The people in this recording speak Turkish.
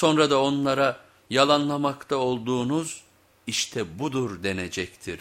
Sonra da onlara yalanlamakta olduğunuz işte budur denecektir.